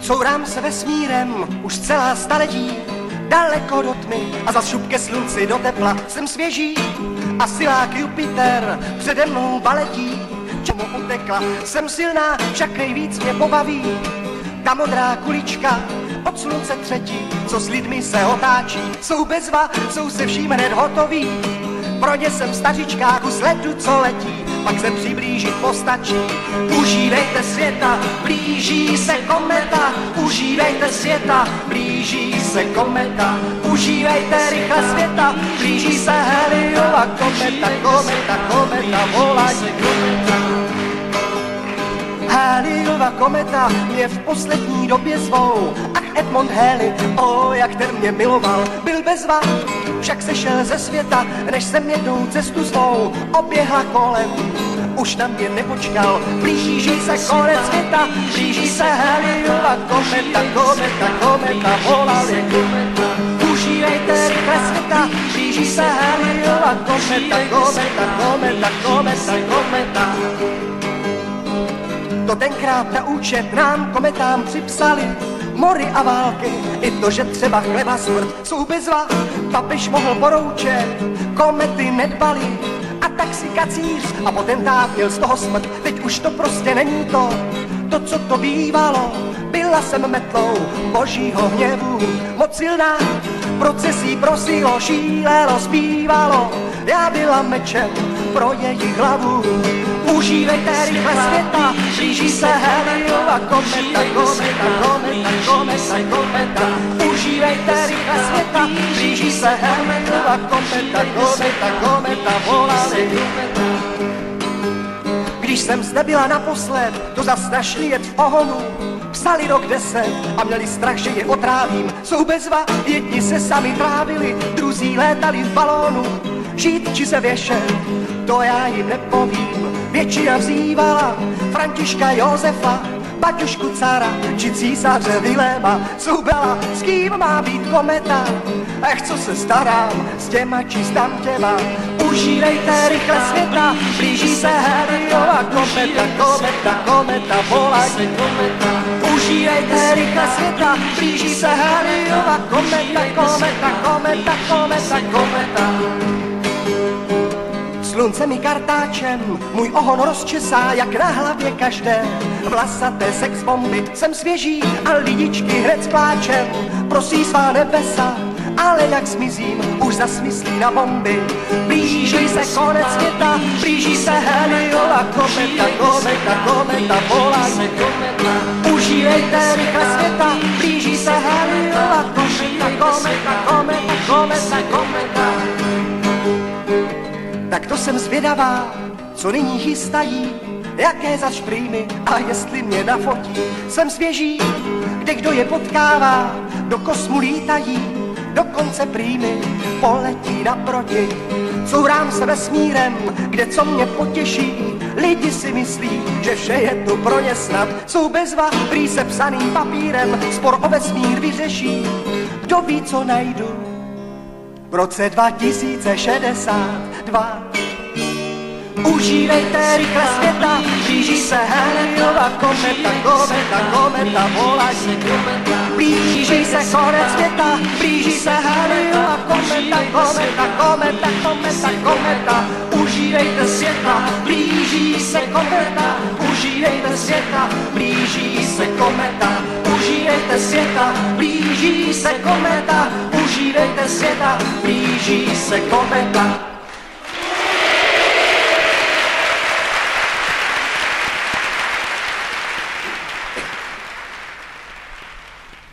Courám se vesmírem už celá staletí, daleko do tmy a za šup ke slunci do tepla jsem svěží a silák Jupiter přede mnou baletí. Čemu utekla, jsem silná, však nejvíc mě pobaví. Ta modrá kulička od slunce třetí, co s lidmi se otáčí, jsou bezva, jsou se vším hned hotoví. Pro ně jsem stařičká kus letu, co letí, pak se přiblížit postačí. Užívejte světa, blíží se kometa, užívejte světa, blíží se kometa, užívejte rychle světa, blíží se Heliova kometa, kometa, kometa, se kometa. Halleyova kometa mě v poslední době zvou. Ach, Edmond Halley, o, jak ten mě miloval, byl bezva, však se šel ze světa, než jsem jednou cestu svou oběhla kolem. Už na mě nepočkal, blíží se konec světa, blíží se Halleyova kometa, kometa, kometa, volali kometa. Užívejte rychle světa, blíží se Halleyova kometa, kometa, kometa, kometa, kometa. To tenkrát na účet nám kometám připsali mory a války, i to, že třeba chleba smrt jsou bezva. Papež mohl poroučet, komety nedbali a tak si kacíř a potentát měl z toho smrt. Teď už to prostě není to, to, co to bývalo. Byla jsem metlou božího hněvu, moc silná, procesí prosilo, šílelo, zpívalo. Já byla mečem pro jejich hlavu. Užívejte rychle světa, blíží se Heliova kometa, kometa, kometa, kometa, kometa. Užívejte rychle světa, blíží se Heliova kometa, kometa, kometa, kometa. Když jsem zde byla naposled, to zas našli jet v ohonu. Psali rok deset a měli strach, že je otrávím. Jsou bezva, jedni se sami trávili, druzí létali v balónu. Žít či se věšet, to já jim nepovím. Většina vzývala Františka Josefa, Baťušku cara, či císaře Viléma, byla, s kým má být kometa. Ech, co se starám, s těma či s těma, užívejte rychle světa, blíží se Heliova kometa, kometa, kometa, volaj kometa. Užívejte rychle světa, blíží se Heliova kometa, kometa, kometa, kometa, kometa. Slunce mi kartáčem můj ohon rozčesá, jak na hlavě každé. Vlasaté sex bomby, jsem svěží a lidičky hned s pláčem. Prosí svá nebesa, ale jak smizím, už zasmyslí na bomby. Blíží se konec světa, blíží se Heliova kometa, kometa, kometa, volá se kometa. Užívejte rychle světa, blíží se Heliova kometa, kometa, kometa, kometa, kometa. Jsem zvědavá, co nyní chystají, jaké zač prýmy a jestli mě nafotí. Jsem svěží, kde kdo je potkává, do kosmu lítají, dokonce prýmy poletí naproti. Courám se vesmírem, kde co mě potěší, lidi si myslí, že vše je tu pro ně snad. Jsou bezva, prý se psaným papírem, spor o vesmír vyřeší. Kdo ví, co najdu, v roce 2062. Užívejte rychle světa, blíží se Heliova kometa, kometa, kometa, volaj se kometa. Blíží se konec světa, blíží se Heliova kometa, kometa, kometa, kometa, kometa. Užívejte světa, blíží se kometa, užívejte světa, blíží se kometa. Užívejte světa, blíží se kometa, užívejte světa, blíží se kometa.